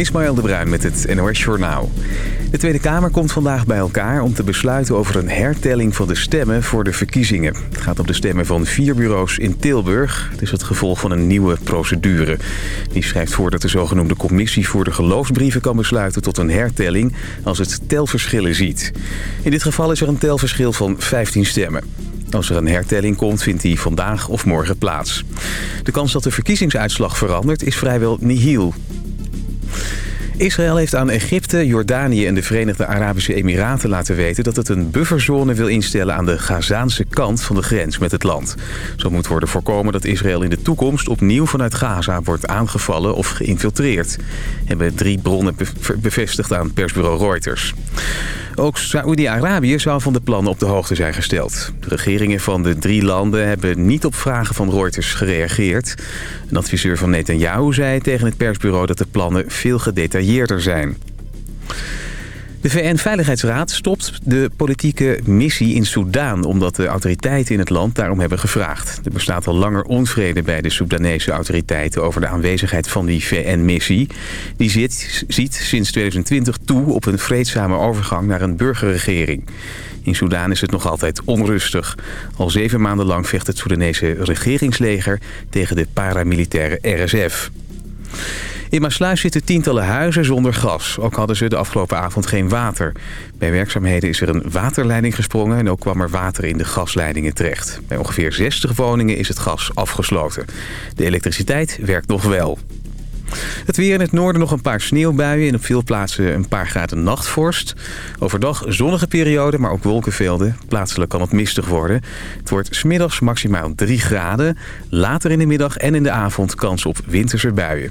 Ismaël de Bruin met het NOS Journaal. De Tweede Kamer komt vandaag bij elkaar om te besluiten over een hertelling van de stemmen voor de verkiezingen. Het gaat om de stemmen van vier bureaus in Tilburg. Het is het gevolg van een nieuwe procedure. Die schrijft voor dat de zogenoemde commissie voor de geloofsbrieven kan besluiten tot een hertelling als het telverschillen ziet. In dit geval is er een telverschil van 15 stemmen. Als er een hertelling komt, vindt die vandaag of morgen plaats. De kans dat de verkiezingsuitslag verandert is vrijwel nihil. Israël heeft aan Egypte, Jordanië en de Verenigde Arabische Emiraten laten weten... dat het een bufferzone wil instellen aan de Gazaanse kant van de grens met het land. Zo moet worden voorkomen dat Israël in de toekomst opnieuw vanuit Gaza wordt aangevallen of geïnfiltreerd. Hebben drie bronnen bevestigd aan persbureau Reuters. Ook Saoedi-Arabië zou van de plannen op de hoogte zijn gesteld. De regeringen van de drie landen hebben niet op vragen van Reuters gereageerd. Een adviseur van Netanyahu zei tegen het persbureau dat de plannen veel gedetailleerder zijn. De VN-veiligheidsraad stopt de politieke missie in Soedan... omdat de autoriteiten in het land daarom hebben gevraagd. Er bestaat al langer onvrede bij de Soedanese autoriteiten... over de aanwezigheid van die VN-missie. Die ziet sinds 2020 toe op een vreedzame overgang naar een burgerregering. In Soedan is het nog altijd onrustig. Al zeven maanden lang vecht het Soedanese regeringsleger... tegen de paramilitaire RSF. In Maasluis zitten tientallen huizen zonder gas. Ook hadden ze de afgelopen avond geen water. Bij werkzaamheden is er een waterleiding gesprongen... en ook kwam er water in de gasleidingen terecht. Bij ongeveer 60 woningen is het gas afgesloten. De elektriciteit werkt nog wel. Het weer in het noorden nog een paar sneeuwbuien en op veel plaatsen een paar graden nachtvorst. Overdag zonnige periode, maar ook wolkenvelden. Plaatselijk kan het mistig worden. Het wordt middags maximaal 3 graden. Later in de middag en in de avond kans op winterse buien.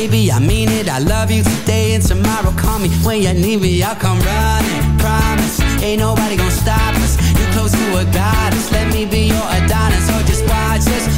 baby, I mean it, I love you Today and tomorrow, call me when you need me I'll come running, promise Ain't nobody gonna stop us You're close to a goddess Let me be your Adonis Or just watch us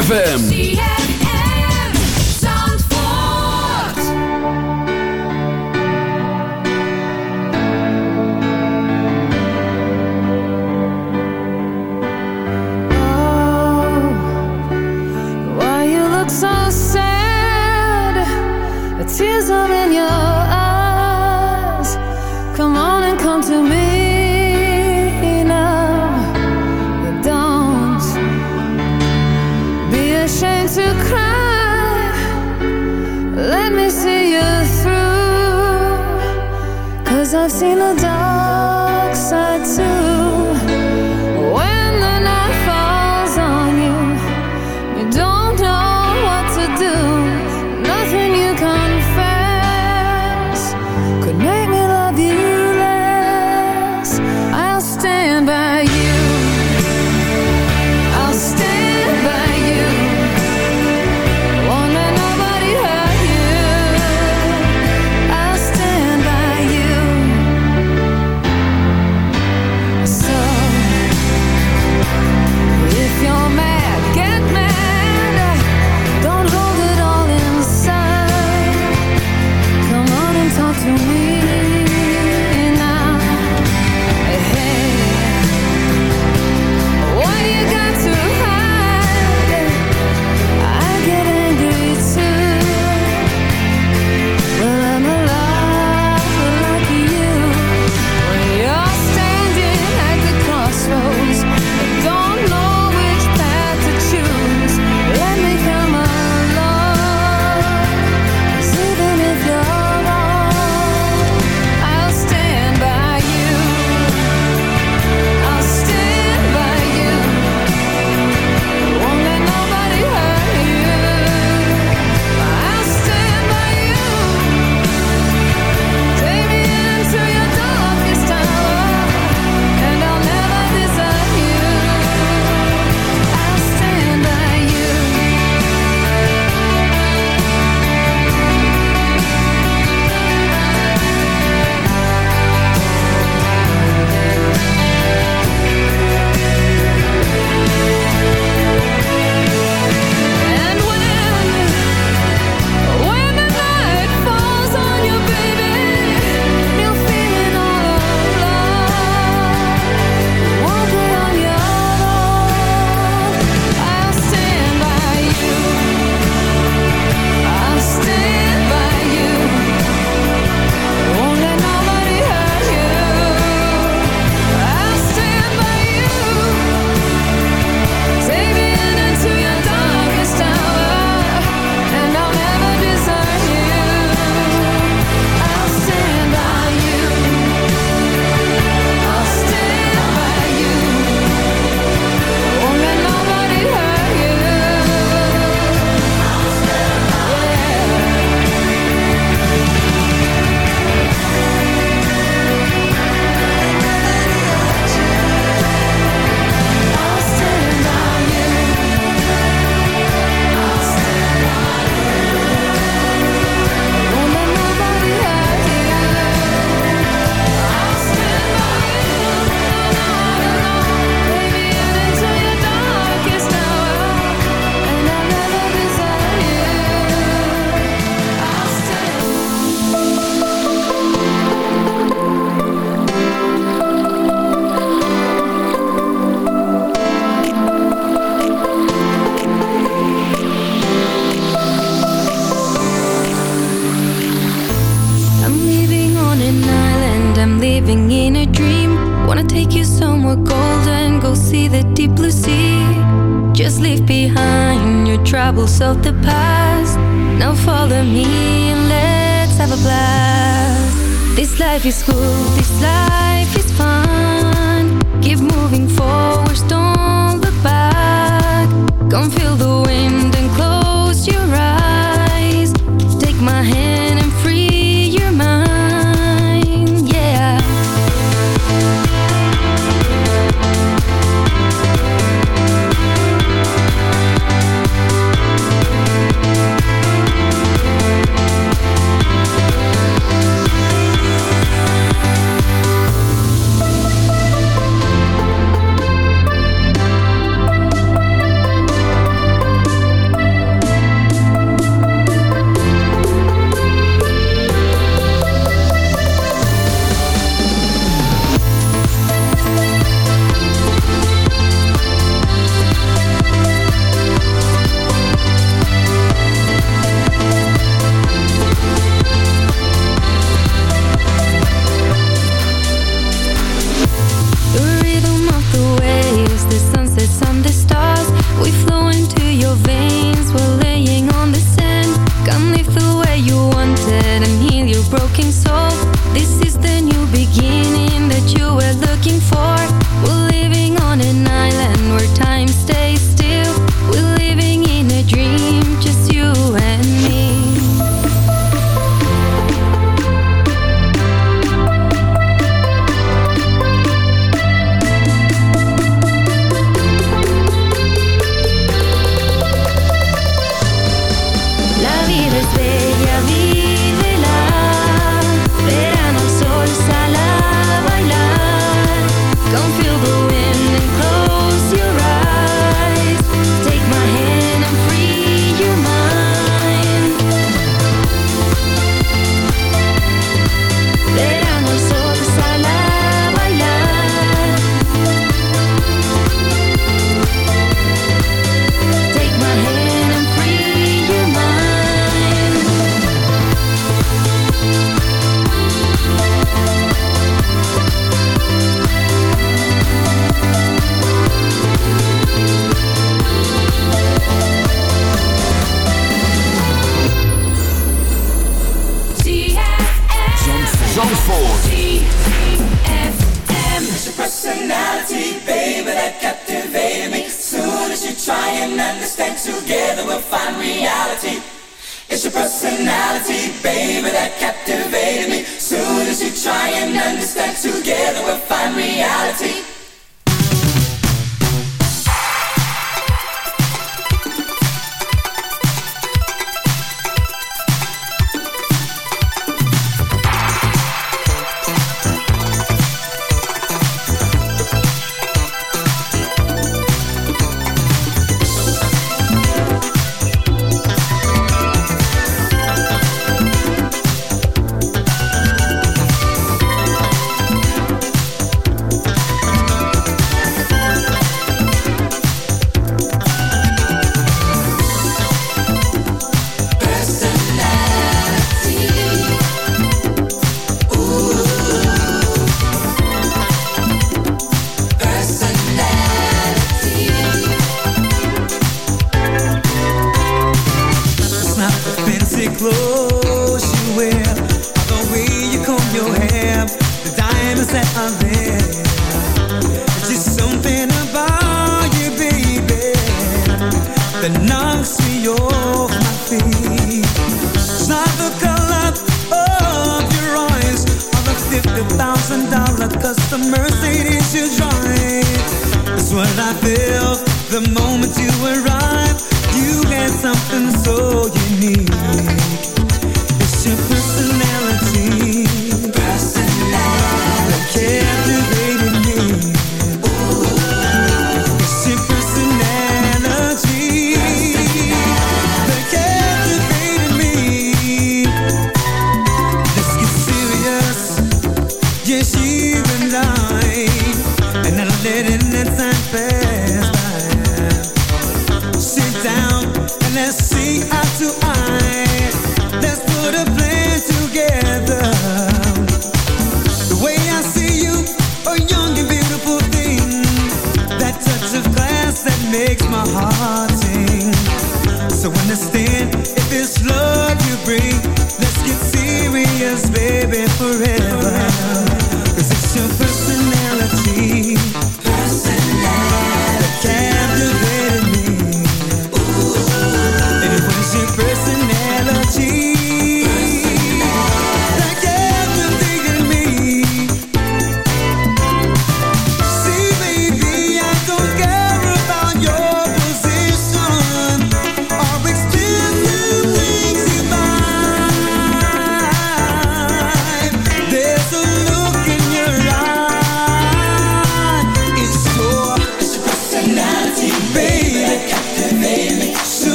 ZFM. looking for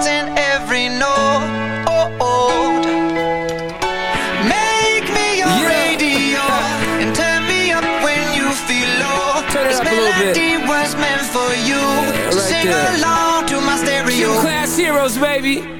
hearts every note. Oh, Make me your radio and turn me up when you feel low. This melody was meant for you. sing there. along to my stereo. Two class heroes, baby.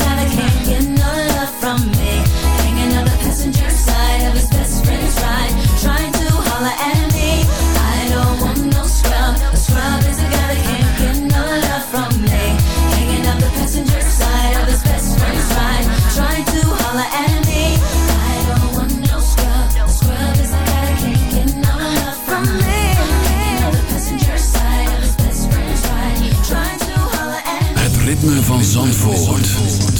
from me Hanging on the passenger side of his best friend's ride Trying to holla at me I don't want no scrub A scrub is a guy that can't get from me Hanging on the passenger side of his best friend's ride Trying to holla at me I don't want no scrub A scrub is a passenger side of guy that can't get no love from me Het ritme van Zandvoort. Zandvoort.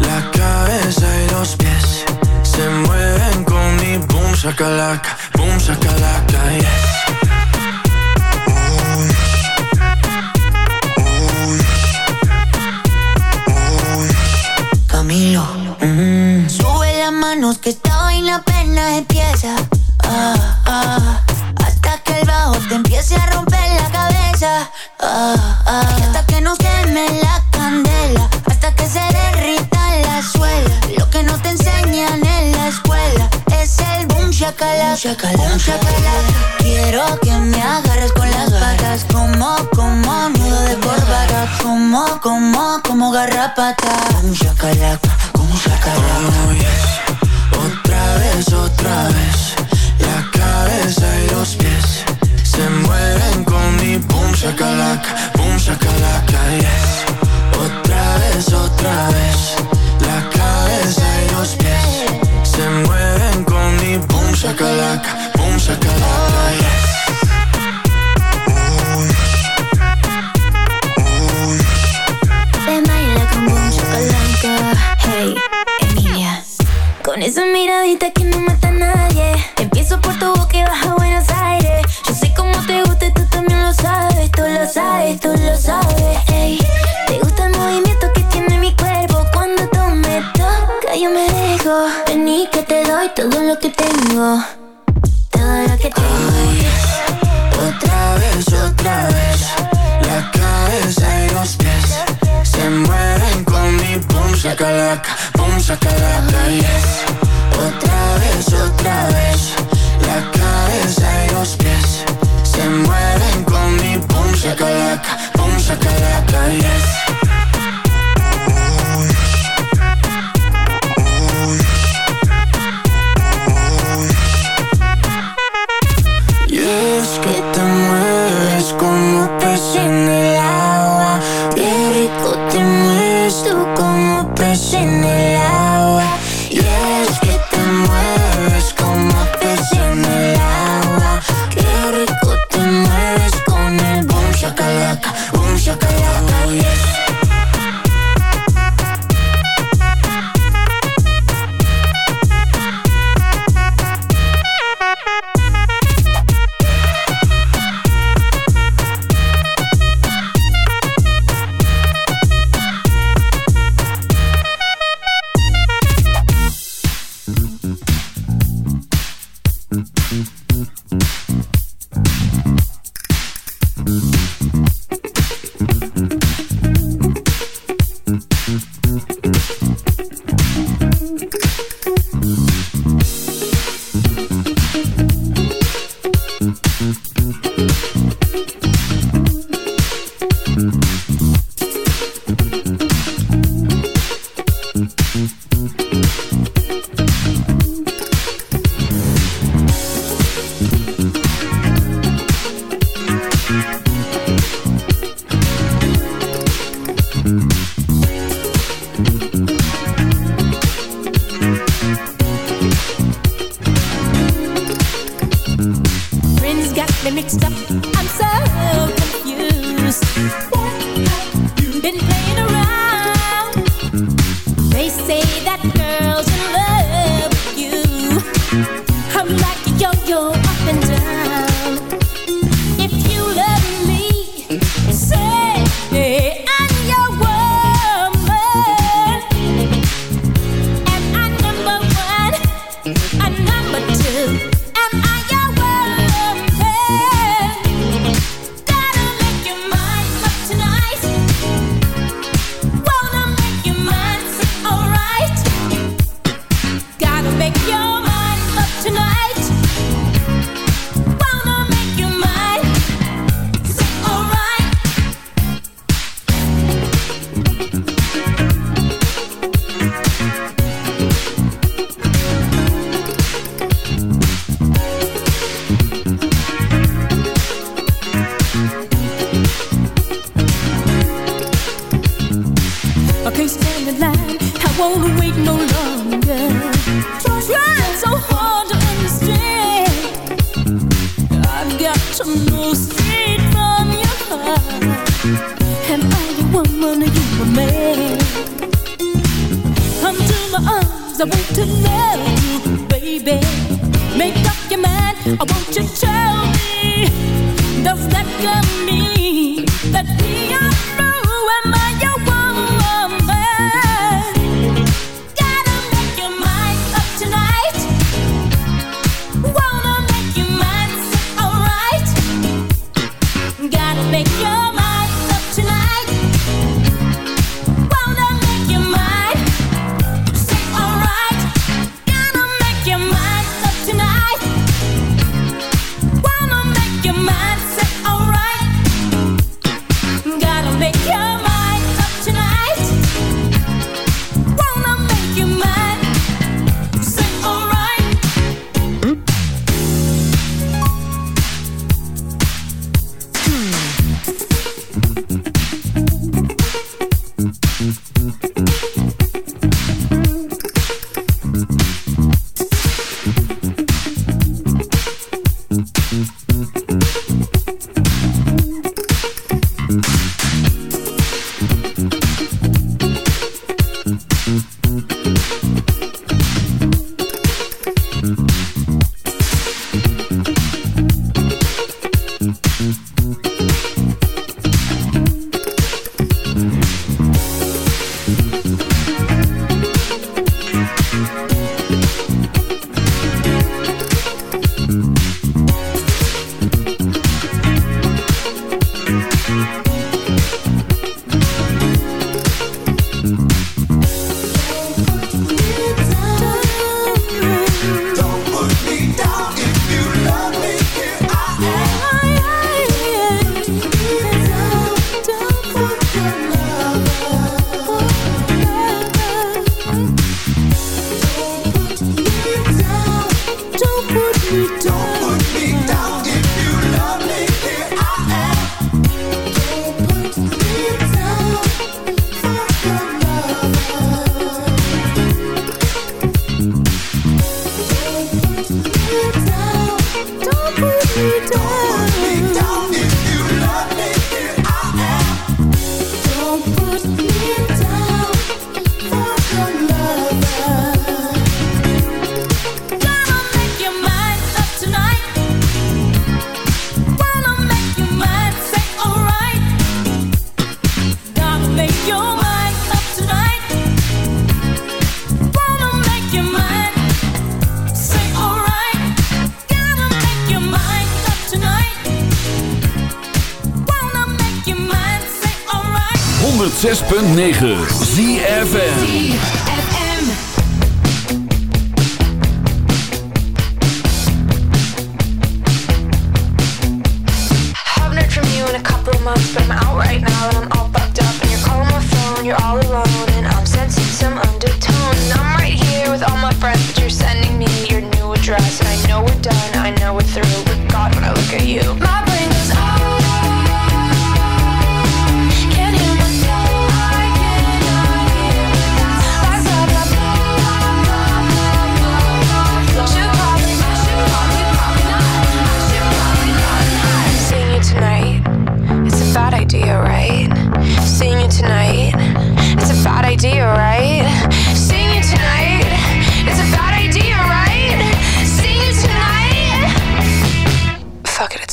la cabeza y los pies se mueven con mi boom shakalaka, boom la oh, oh, oh, yes. Camilo mm. Sube las manos que esta vaina apenas empieza. Ah, ah, hasta que el bajo te empiece a romper la cabeza. Ah, ah. hasta que nos queme la candela. chacala, un chacala, Quiero que me agarres con las patas, como, como nudo de corbata, como, como, como garrapata. Un chacala, como un chacala. Oh, yes. Otra vez, otra vez, la cabeza y los pies se mueven con mi boom shakalaka boom shakalaka, yes. Otra vez, otra vez shakalaka, boom shakalaka, yes. Hey, Emilia. Con esa miradita que no mata a nadie. Empiezo por tu boca y baja a Buenos Aires. Yo sé cómo te gusta y tú también lo sabes, tú lo sabes. todo lo que tengo, todo lo que tengo. otra vez, otra vez, la cabeza y los pies se mueven con mi pum sacalaca, pum sacalaca, yes. Otra vez, otra vez, la cabeza y los pies se mueven con mi pum sacalaca, pum sacalaca, yes.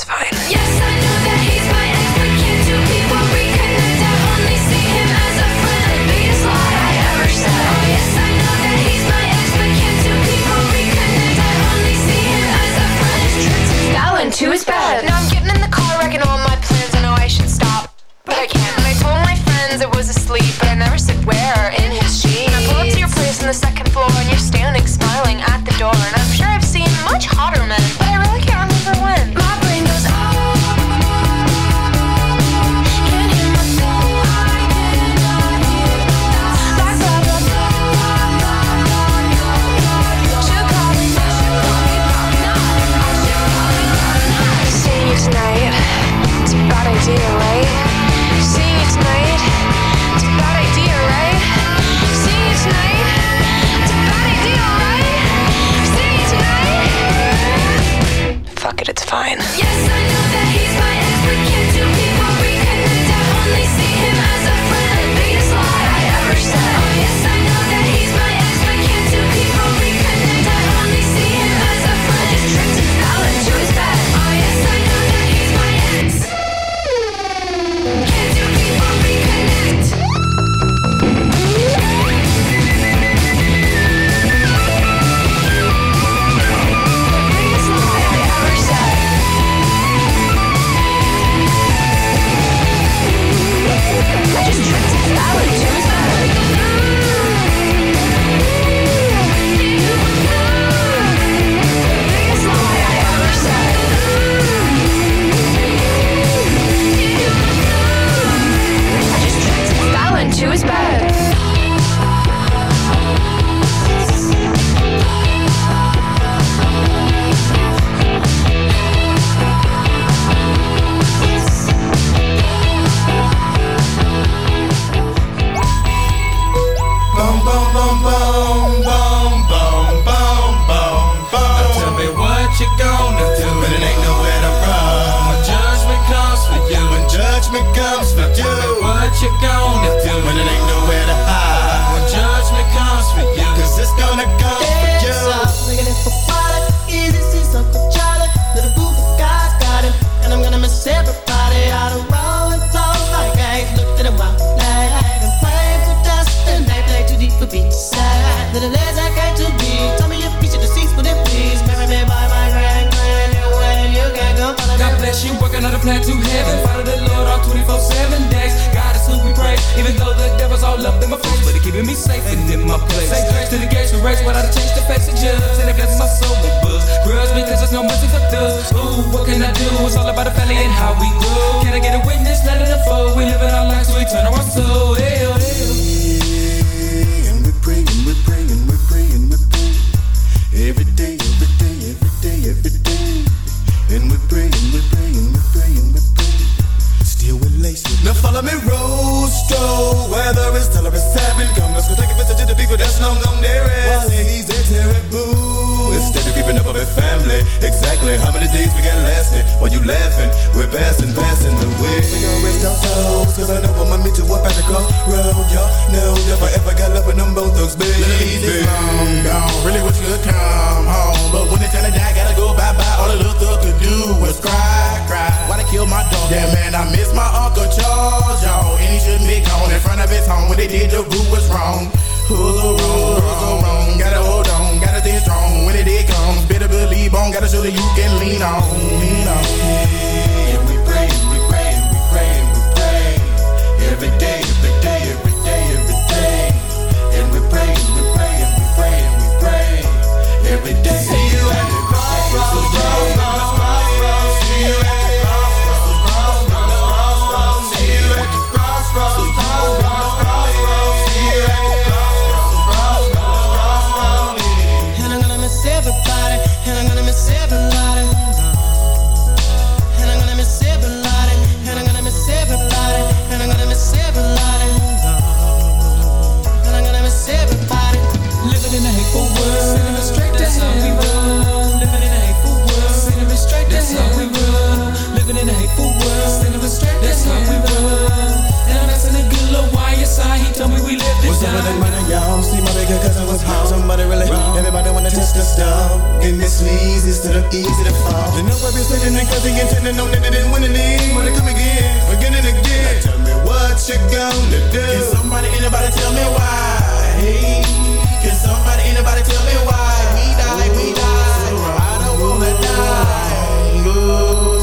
fine. Yeah. Yeah, man, I miss my Uncle Charles, y'all. And he shouldn't be gone in front of his home. when they did the Boo was wrong. Who's a wrong, who's a wrong. Gotta hold on, gotta stay strong. When it did comes, better believe on. Gotta show that you can lean on, lean on. Yeah, we pray, we pray, we pray, we pray. Every day, every day, every day, every day. And we pray, we pray, we pray, we pray. Every day. don't wanna touch the stuff. And me leads, instead of easy to fall. You know I be sitting and cussing and telling no that it didn't wanna leave. Wanna come again, again and again. Now tell me what you gonna do. Can somebody, anybody tell me why? Hey, can somebody, anybody tell me why? We die, we die. I don't wanna die. Ooh.